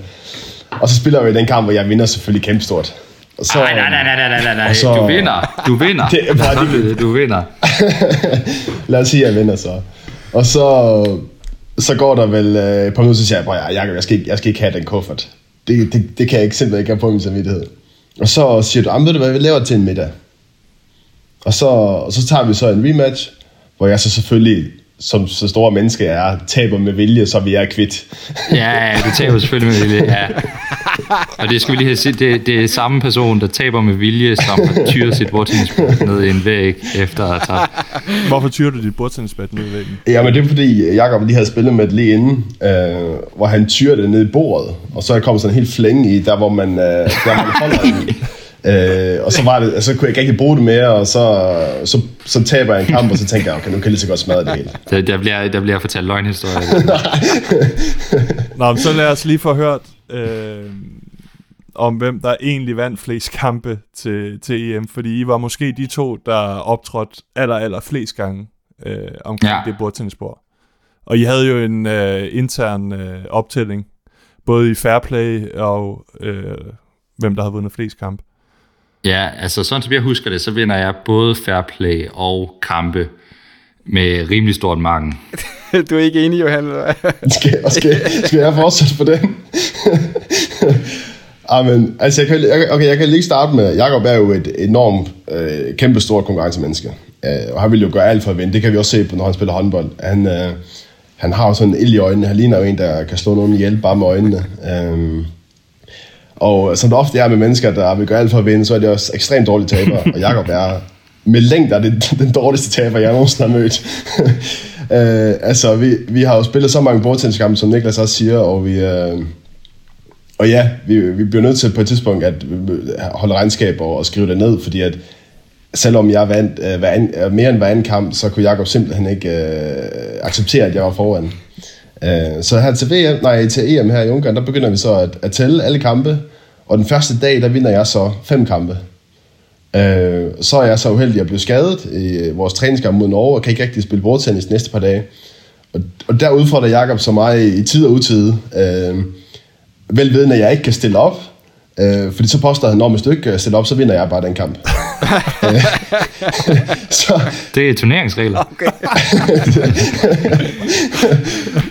og så spiller vi den kamp, hvor jeg vinder selvfølgelig kæmpestort. Og så, nej, nej, nej, nej, nej, nej, nej. Og så- Du vinder. Du vinder. Det bare det- Du vinder. Lad os sige, at jeg vinder så. Og så, så går der vel øh, et par minutter, så siger jeg, "Prøv at- Jacob, jeg skal, ikke, jeg skal ikke have den kuffert. Det, det, det kan jeg ikke simpelthen ikke have på min samvittighed. Og så siger du, "Jamen, ved du hvad, vi laver til en middag. Og så, og så tager vi så en rematch, hvor jeg så selvfølgelig, som så store menneske er, taber med vilje, så vi er kvitt. Ja, ja, det taber selvfølgelig med vilje, ja. Og det skal vi lige have set, det, det er samme person, der taber med vilje, som har tyret sit bordtennisbord ned i en væg efter at have. Hvorfor tyrer du dit bordtennisbat ned i væggen? Jamen det er fordi, Jacob lige havde spillet med det lige inden, øh, hvor han tyrer det ned i bordet, og så er der kommet sådan en helt flænge i, der hvor man, øh, der, man holder den. Øh, og så, var det, så kunne jeg ikke rigtig bruge det mere, og så, så, så taber jeg en kamp, og så tænker jeg, okay, nu kan jeg lige så godt smadre det hele. Der, der, bliver, der bliver fortalt løgnhistorier. Nå, men så lad os lige få hørt øh, om, hvem der egentlig vandt flest kampe til, til EM, fordi I var måske de to, der optrådte aller, aller flest gange øh, omkring Ja. det bordtennisbord. Og I havde jo en øh, intern øh, optælling, både i fair play og øh, hvem der havde vundet flest kampe. Ja, altså sådan som jeg husker det, så vinder jeg både fair play og kampe med rimelig stort mange. du er ikke enig, Johan? eller? Skal, skal, skal jeg fortsætte på den? Ah, Amen, altså jeg kan, okay, jeg kan lige starte med, Jakob er jo et enormt, øh, kæmpestort konkurrencemenneske, øh, og han vil jo gøre alt for at vinde, det kan vi også se på, når han spiller håndbold. Han, øh, han har jo sådan en ild i øjnene, han ligner jo en, der kan slå nogen ihjel bare med øjnene. Øh, og som det ofte er med mennesker, der vil gøre alt for at vinde, så er det også ekstremt dårlige taber, og Jakob er med længder det, den dårligste taber, jeg nogensinde har mødt. øh, altså, vi, vi har jo spillet så mange bordtenniskampe, som Niklas også siger, og vi... Øh, og ja, vi, vi bliver nødt til på et tidspunkt at øh, holde regnskab og, og skrive det ned, fordi at selvom jeg vandt øh, hver an, øh, mere end hver anden kamp, så kunne Jakob simpelthen ikke øh, acceptere, at jeg var foran. Øh, så her til, VM, nej, til EM her i Ungarn, der begynder vi så at, at tælle alle kampe, og den første dag, der vinder jeg så fem kampe. Øh, så er jeg så uheldig at blive skadet i vores træningskamp mod Norge, og kan ikke rigtig spille bordtennis de næste par dage. Og, og der udfordrer Jakob så mig i tid og utid, øh, velvidende, at jeg ikke kan stille op, øh, fordi så påstår han, når hvis du ikke kan stille op, så vinder jeg bare den kamp. Øh, så, Det er turneringsregler.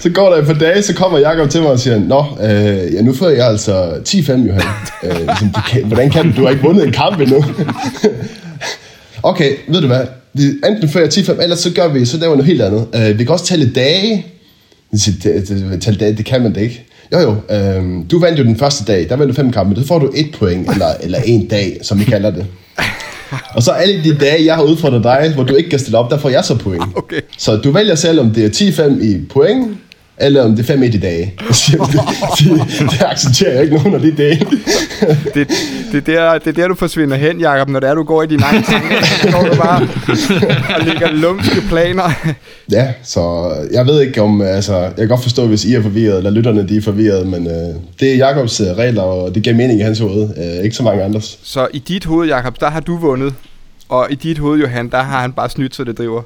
så går der et par dage, så kommer Jakob til mig og siger, Nå, øh, ja, nu får jeg altså 10-5, Johan. Øh, ligesom, du kan, hvordan kan du? Du har ikke vundet en kamp endnu. okay, ved du hvad? Vi, enten får jeg 10-5, ellers så gør vi, så laver vi noget helt andet. Øh, vi kan også tælle dage. Tælle dage, det kan man da ikke. Jo jo, øh, du vandt jo den første dag, der vandt du fem kampe, så får du et point, eller, eller en dag, som vi kalder det. Og så alle de dage, jeg har udfordret dig, hvor du ikke kan stille op, der får jeg så point. Okay. Så du vælger selv, om det er 10-5 i point, eller om det er 5-1 i dage. Det, det, det accepterer jeg ikke nogen af de dage. Det, det, er der, det er der, du forsvinder hen, Jacob, når det er, du går i dine egne tanker. Går du bare og lægger lumske planer. Ja, så jeg ved ikke om, altså, jeg kan godt forstå, hvis I er forvirret, eller lytterne de er forvirret, men øh, det er Jakobs øh, regler, og det giver mening i hans hoved, øh, ikke så mange andres. Så i dit hoved, Jacob, der har du vundet. Og i dit hoved, Johan, der har han bare snydt, så det driver.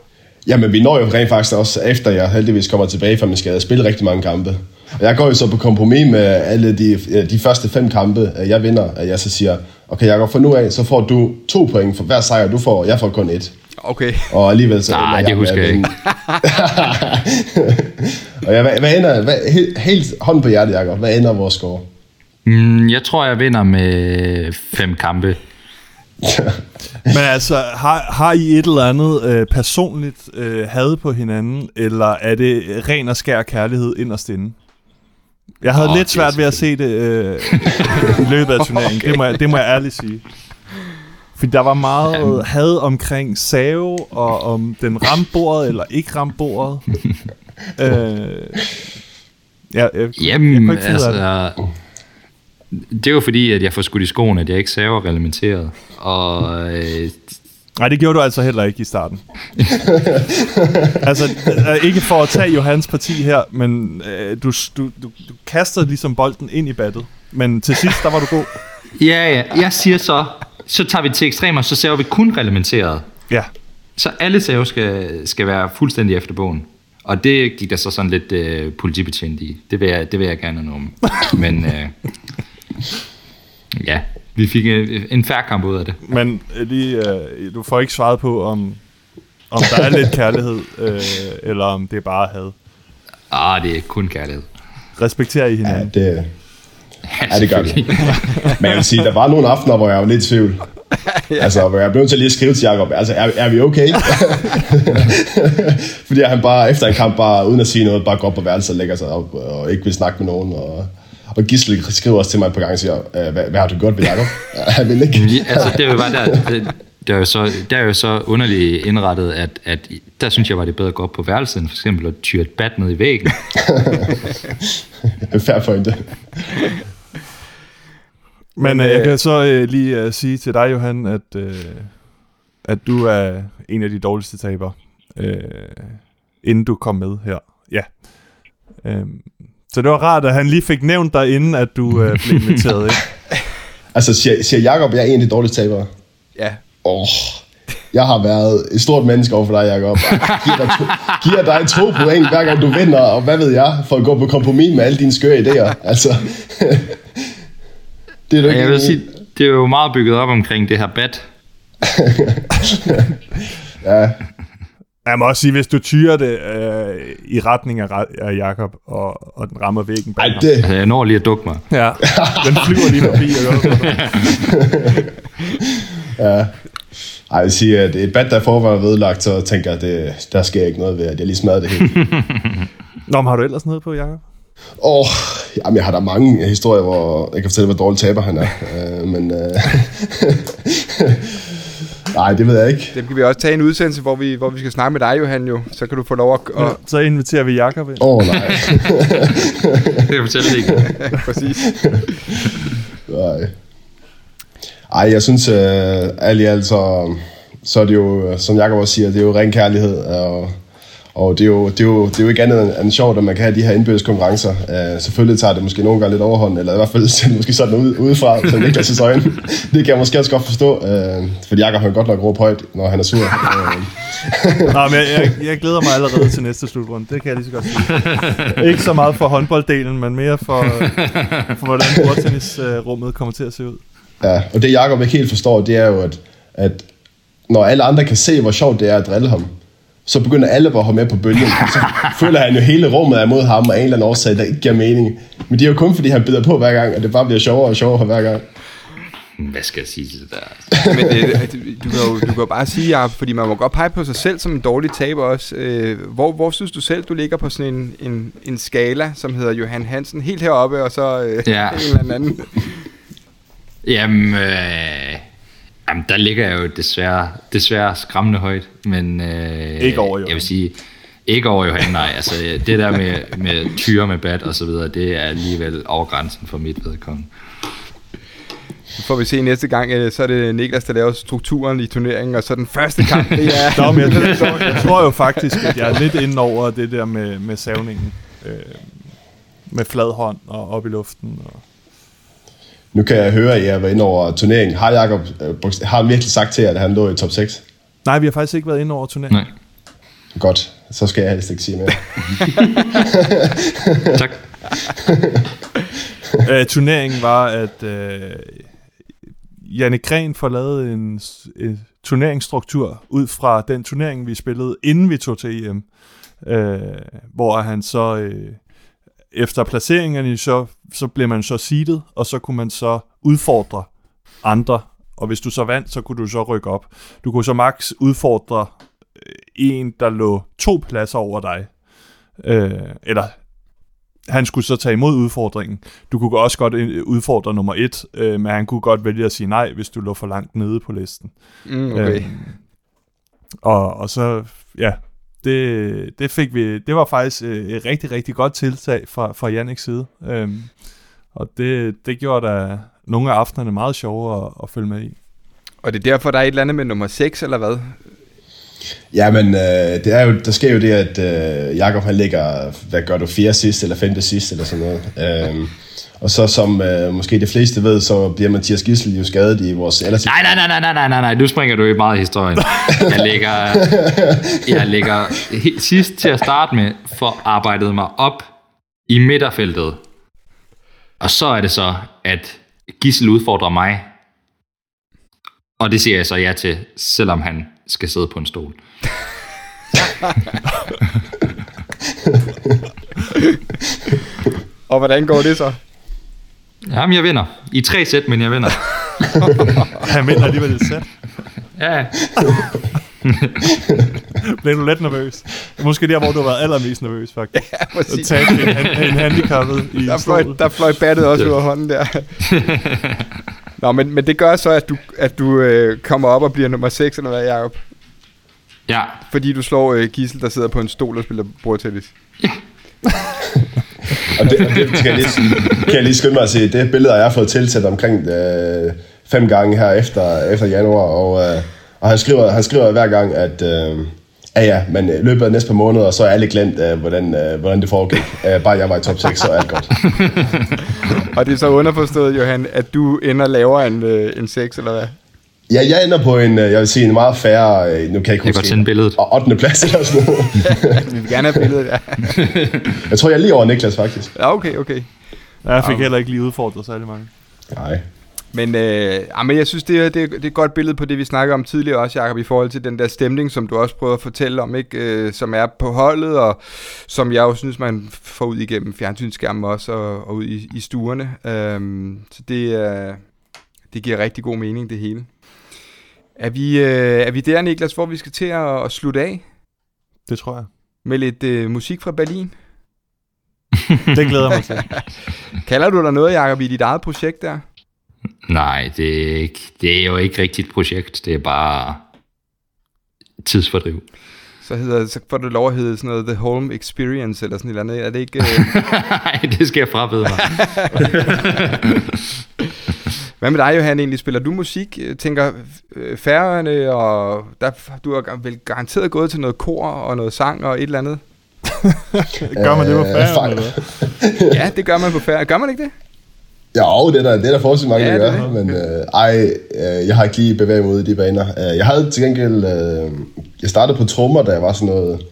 Jamen, vi når jo rent faktisk også, efter jeg heldigvis kommer tilbage fra min skade, spille rigtig mange kampe. Og jeg går jo så på kompromis med alle de, de første fem kampe, jeg vinder. At jeg så siger, okay Jacob, fra nu af, så får du to point for hver sejr, du får. Jeg får kun et. Okay. Og alligevel så... Nej, det med husker jeg vinde. og jeg, hvad, hvad ender... Hvad, helt, helt hånd på hjertet, Jacob. Hvad ender vores score? Mm, jeg tror, jeg vinder med fem kampe. Men altså, har, har I et eller andet øh, personligt øh, had på hinanden, eller er det ren og skær kærlighed inderst inde? Jeg havde oh, lidt svært ved at se det øh, i løbet af turneringen. Okay. Det, må jeg, det må jeg ærligt sige. Fordi der var meget Jamen. had omkring Save, og om den ramte bordet eller ikke ramte bordet. øh, ja, jeg, Jamen, jeg det. altså... Det er jo fordi, at jeg får skudt i skoene, at jeg ikke saver reglementeret. Og øh, Nej, det gjorde du altså heller ikke i starten. altså, øh, ikke for at tage Johans parti her, men øh, du, du, du, du kastede ligesom bolden ind i battet. Men til sidst, der var du god. ja, ja, jeg siger så, så tager vi til ekstremer, så saver vi kun reglementeret. Ja. Så alle save skal, skal være fuldstændig efter bogen. Og det gik der så sådan lidt øh, politibetjent i. Det vil jeg, det vil jeg gerne noget om. Men øh, ja, vi fik øh, en færre kamp ud af det. Men øh, lige, øh, du får ikke svaret på, om, om der er lidt kærlighed, øh, eller om det er bare had. Ah, det er kun kærlighed. Respekterer I Ja, hinanden? det, ja, det gør vi. Men jeg vil sige, der var nogle aftener, hvor jeg var lidt i tvivl. Altså, hvor jeg blev til lige at skrive til Jacob, altså, er, er vi okay? Fordi han bare, efter en kamp, bare uden at sige noget, bare går op på værelset og lægger sig op, og ikke vil snakke med nogen, og, og Gisle skriver også til mig et par gange og siger, "Øh, hvad, hvad har du gjort ved Jacob? Han vil ikke. Ja, altså, det er jo bare der, det, der er jo så, der er jo så underligt indrettet, at, at der synes jeg, var det bedre at gå op på værelset, end for eksempel at tyre et bat ned i væggen. En fair pointe. Men øh, jeg øh, kan så øh, lige øh, sige til dig, Johan, at, øh, at du er en af de dårligste taber, øh, inden du kom med her. Ja. Øhm, så det var rart, at han lige fik nævnt dig, inden at du øh, blev inviteret. Ikke? Altså, siger, siger Jacob, jeg er en af de dårligste tabere? Ja. Åh, oh, jeg har været et stort menneske over for dig, Jacob. Giver dig, to, giver dig to point, hver gang du vinder, og hvad ved jeg, for at gå på kompromis med alle dine skøre idéer. Altså, det er du ikke jeg vil sige, det er jo meget bygget op omkring det her bat. Ja, Jeg må også sige, hvis du tyrer det øh, i retning af, af Jakob og, og den rammer væggen bag ej, det, Altså, jeg når lige at dukke mig. Ja, den flyver lige forbi. Ja. Ej, jeg vil sige, at et bat, der forvejen er vedlagt, så tænker jeg, at det, der sker ikke noget ved, at jeg lige smadrer det helt. Nå, men har du ellers noget på, Jacob? Åh, oh, jamen jeg har da mange historier, hvor jeg kan fortælle, hvor dårlig taber han er. Uh, men, uh, nej, det ved jeg ikke. Dem kan vi også tage en udsendelse, hvor vi, hvor vi skal snakke med dig, Johan, jo. Så kan du få lov at... Ja. Og, Så inviterer vi Jacob ind. Åh, oh, nej. Det kan jeg fortælle det ikke. præcis. nej. Ej, jeg synes, uh, alt i alt, så, så er det jo, som Jacob også siger, det er jo ren kærlighed, og, og det, er jo, det, er jo, det er jo ikke andet end sjovt, at man kan have de her indbyrdes konkurrencer. Uh, selvfølgelig tager det måske nogle gange lidt overhånd, eller i hvert fald ser det måske sådan ud, udefra, som Niklas' øjne. Det kan jeg måske også godt forstå, uh, fordi Jacob har godt nok råb højt, når han er sur. Uh, Nå, men jeg, jeg, jeg glæder mig allerede til næste slutrunde. Det kan jeg lige så godt sige. Ikke så meget for håndbolddelen, men mere for, for hvordan bordtennisrummet kommer til at se ud. Ja, og det Jacob ikke helt forstår, det er jo, at, at når alle andre kan se, hvor sjovt det er at drille ham, så begynder alle bare at hoppe med på bølgen. Så føler han jo hele rummet er mod ham af en eller anden årsag, der ikke giver mening. Men det er jo kun, fordi han bider på hver gang, og det bare bliver sjovere og sjovere hver gang. Hvad skal jeg sige til det der? Men det, du, kan jo, du kan jo bare sige, ja, fordi man må godt pege på sig selv som en dårlig taber også. Øh, hvor, hvor synes du selv, du ligger på sådan en, en, en skala, som hedder Johan Hansen, helt heroppe, og så øh, Ja. en eller anden? Jamen, øh, jamen, der ligger jeg jo desværre, desværre skræmmende højt, men øh, Ikke over Johan. jeg vil sige, ikke over Johan, nej. Altså, det der med, med tyre med bat og så videre, det er alligevel over grænsen for mit vedkommende. Så får vi se næste gang, øh, så er det Niklas, der laver strukturen i turneringen, og så den første kamp, det er... Nå, men jeg, jeg tror jo faktisk, at jeg er lidt inde over det der med, med savningen. Øh, med flad hånd og op i luften. Og... Nu kan jeg høre, at jeg var inde over turneringen. Har Jacob øh, har han virkelig sagt til jer, at han lå i top 6? Nej, vi har faktisk ikke været inde over turneringen. Nej. Godt. Så skal jeg helst ikke sige mere. Tak. øh, turneringen var, at øh, Janne Gren får lavet en, en turneringsstruktur ud fra den turnering, vi spillede, inden vi tog til EM. Øh, hvor han så, øh, efter placeringerne, så, så blev man så seedet, og så kunne man så udfordre andre. Og hvis du så vandt, så kunne du så rykke op. Du kunne så max udfordre øh, en, der lå to pladser over dig. Øh, eller han skulle så tage imod udfordringen. Du kunne også godt øh, udfordre nummer et, øh, men han kunne godt vælge at sige nej, hvis du lå for langt nede på listen. Mm, okay. Øhm, og, og så, ja, det, det fik vi, det var faktisk øh, et rigtig, rigtig godt tiltag fra, fra Janniks side. Øhm, og det, det gjorde da nogle af aftenerne meget sjovere at, at følge med i. Og det er derfor, der er et eller andet med nummer 6, eller hvad? Ja, men øh, det er jo, der sker jo det, at øh, Jakob han ligger, hvad gør du, fjerde sidst eller femte sidst eller sådan noget. Øhm, og så som øh, måske de fleste ved, så bliver Mathias Gissel jo skadet i vores ellers... Nej, nej, nej, nej, nej, nej, nej, nej, nu springer du i meget i historien. Jeg ligger, jeg ligger sidst til at starte med, for arbejdet mig op i midterfeltet. Og så er det så, at Gissel udfordrer mig. Og det siger jeg så ja til, selvom han skal sidde på en stol. Og hvordan går det så? Jamen, jeg vinder. I tre sæt, men jeg vinder. Han vinder alligevel et sæt. Ja, Blev du lidt nervøs? Måske der, hvor du har været allermest nervøs, faktisk. Ja, præcis. At tage en, en, en handicappet i Der fløj, der fløj battet også ud af hånden der. Nå, men, men det gør så, at du, at du øh, kommer op og bliver nummer 6, eller hvad, Jacob? ja, Fordi du slår øh, Gissel, der sidder på en stol og spiller bordtennis. Og det, og det kan, jeg lige, kan jeg lige skynde mig at sige, det billede har jeg fået tilsat omkring øh, fem gange her efter, efter januar, og, øh, og han, skriver, han skriver hver gang, at øh, ja, ja, men i løbet af næste par måneder, så er alle glemt, øh, hvordan, øh, hvordan det foregik. Øh, bare jeg var i top 6, så er alt godt. Og det er så underforstået, Johan, at du ender lavere end, øh, end 6, eller hvad? Ja, jeg ender på en, øh, jeg vil sige, en meget færre, øh, nu kan jeg ikke jeg kan huske, sende billedet. og 8. plads eller sådan noget. Vi vil gerne have billedet, ja. Jeg tror, jeg er lige over Niklas, faktisk. Ja, okay, okay. Ja, jeg fik heller ikke lige udfordret særlig mange. Nej. Men, øh, ah, men jeg synes, det er, det, er, det er et godt billede på det, vi snakker om tidligere også, Jacob, i forhold til den der stemning, som du også prøver at fortælle om, ikke? Øh, som er på holdet, og som jeg jo synes, man får ud igennem fjernsynsskærmen også, og, og ud i, i stuerne. Øhm, så det, øh, det giver rigtig god mening, det hele. Er vi, øh, er vi der, Niklas, hvor vi skal til at, at slutte af Det tror jeg. med lidt øh, musik fra Berlin? Det glæder mig til. Kalder du dig noget, Jacob, i dit eget projekt der? Nej, det er, ikke, det er jo ikke rigtigt et projekt. Det er bare tidsfordriv. Så, hedder, så får du lov at hedde sådan noget The Home Experience, eller sådan et eller andet. Er det ikke... Øh... Nej, det skal jeg frabede mig. Hvad med dig, Johan, egentlig? Spiller du musik? Jeg tænker, øh, færøerne, og der, du har vel garanteret gået til noget kor og noget sang og et eller andet? Gør man det på Øh, færgen, fejl. eller? Ja, det gør man på færøerne. Gør man ikke det? Jo, det er der, det er der forholdsvis mange, Ja, der det er gør, men øh, ej, øh, jeg har ikke lige bevæget mig ud i de baner. Øh, jeg havde til gengæld, øh, jeg startede på trommer, da jeg var sådan noget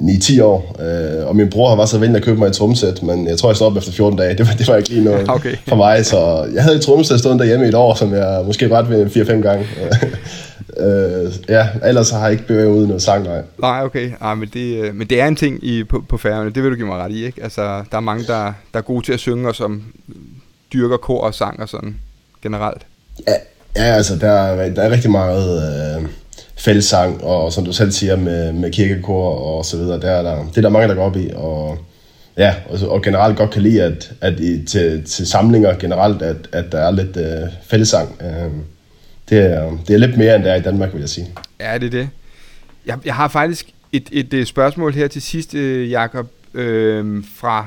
9-10 år, øh, og min bror var så venlig at købe mig et trommesæt, men jeg tror, jeg stoppede efter 14 dage. Det var, det var ikke lige noget Okay. for mig, så jeg havde et trommesæt stående derhjemme i et år, som jeg måske ret ved 4-5 gange. øh, ja, ellers har jeg ikke bevæget ud i noget sang, nej. Nej, okay. Ah, men, det, øh, men det er en ting i, på, på færøerne, det vil du give mig ret i, ikke? Altså, der er mange, der, der er gode til at synge, og som dyrker kor og sang og sådan generelt. Ja, ja altså, der, er- der er rigtig meget øh, fællessang, og som du selv siger, med, med kirkekor og så videre, der er der, det er der mange, der går op i, og ja, og, og generelt godt kan lide, at, at i, til, til samlinger generelt, at, at der er lidt øh, fællessang. Øh, det, er, det er lidt mere, end det er i Danmark, vil jeg sige. Ja, det er det. Jeg, jeg har faktisk et, et, et spørgsmål her til sidst, øh, Jakob, øh, fra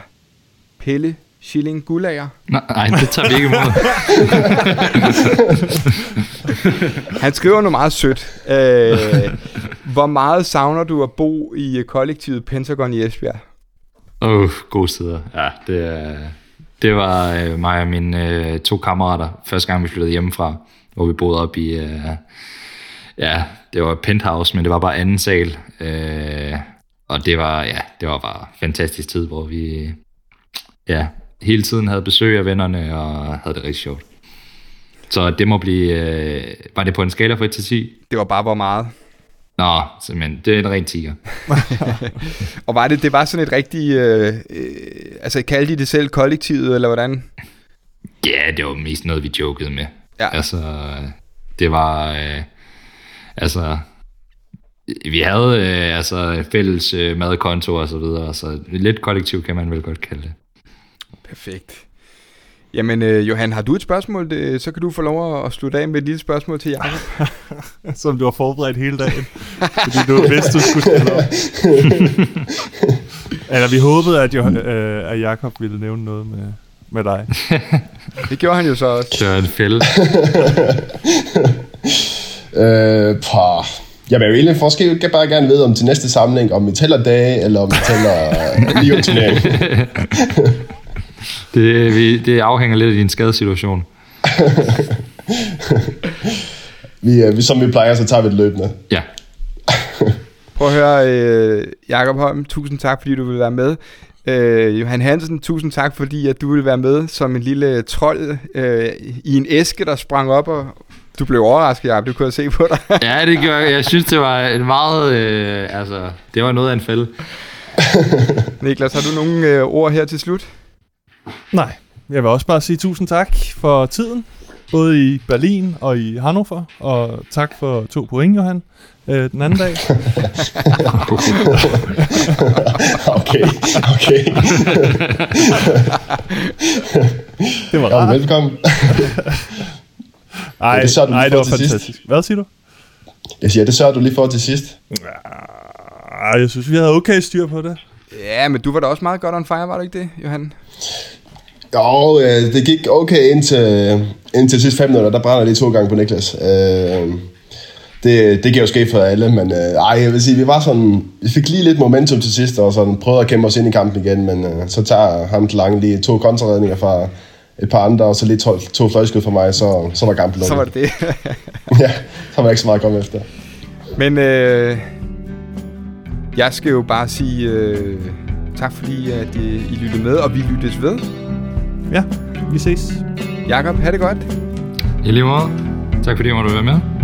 Pelle Schilling Gullager. Nej, det tager vi ikke imod. Han skriver noget meget sødt. Øh, hvor meget savner du at bo i øh, kollektivet Pentagon i Esbjerg? Åh, oh, gode sider. Ja, det, er- det var øh, mig og mine øh, to kammerater, første gang vi flyttede hjemmefra, hvor vi boede op i, øh, ja, det var et penthouse, men det var bare anden sal. Øh, og det var, ja, det var bare en fantastisk tid, hvor vi ja, hele tiden havde besøg af vennerne og havde det rigtig sjovt. Så det må blive, øh, var det på en skala fra 1 til 10? Det var bare hvor meget. Nå, simpelthen, det er en ren tiger. Og var det, det var sådan et rigtigt, øh, øh, altså kaldte I det selv kollektivet, eller hvordan? Ja, det var mest noget, vi jokede med. Ja. Altså, det var, øh, altså, vi havde øh, altså fælles øh, madkonto og så videre, så lidt kollektiv kan man vel godt kalde det. Perfekt. Jamen, øh, Johan, har du et spørgsmål? Det, så kan du få lov at- slutte af med et lille spørgsmål til Jacob. Som du har forberedt hele dagen. fordi du vidste, du skulle stille op. Eller vi håbede, at, jo, øh, at Jacob ville nævne noget med, med dig. Det gjorde han jo så også. Så en fælde. Øh, pah. Jeg vil jo egentlig måske jeg bare gerne vide, om til næste samling, om vi tæller dage, eller om vi tæller øh, lige turnering. Det, vi, det afhænger lidt af din skadesituation. Vi, øh, vi, som vi plejer, så tager vi det løbende. Ja, Prøv at høre, øh, Jakob Holm, tusind tak, fordi du vil være med. Øh, Johan Hansen, tusind tak, fordi at du vil være med som en lille trold øh, i en æske, der sprang op, og du blev overrasket, Jacob. Det kunne jeg se på dig. ja det gør jeg. Jeg synes, det var en meget, øh, altså, det var noget af en fælde. Niklas, har du nogle øh, ord her til slut? Nej, jeg vil også bare sige tusind tak for tiden. Både i Berlin og i Hannover. Og tak for to point, Johan, øh, den anden dag. Okay, okay. Det var Ja, rart. velkommen. Ej, det sørger du lige ej, det var til sidst. fantastisk. Hvad siger du? Jeg siger, det sørger du lige for til sidst. Ej, jeg synes, vi havde okay styr på det. Ja, men du var da også meget godt on fire, var du ikke det, Johan? Jo, øh, det gik okay indtil, indtil sidste fem minutter. Der brænder jeg lige to gange på Niklas. Øh, det, det kan jo ske for alle, men øh, ej, jeg vil sige, vi var sådan, vi fik lige lidt momentum til sidst, og sådan prøvede at kæmpe os ind i kampen igen, men øh, så tager ham til lange lige to kontraredninger fra et par andre, og så lige to, to fløjskud fra mig, så, så var kampen Så var lukket. det det. ja, så var ikke så meget at komme efter. Men øh, jeg skal jo bare sige øh, tak, fordi at øh, I lyttede med, og vi lyttes ved. Ja, vi ses. Jakob, ha' det godt. I lige måde. Tak fordi jeg måtte være med.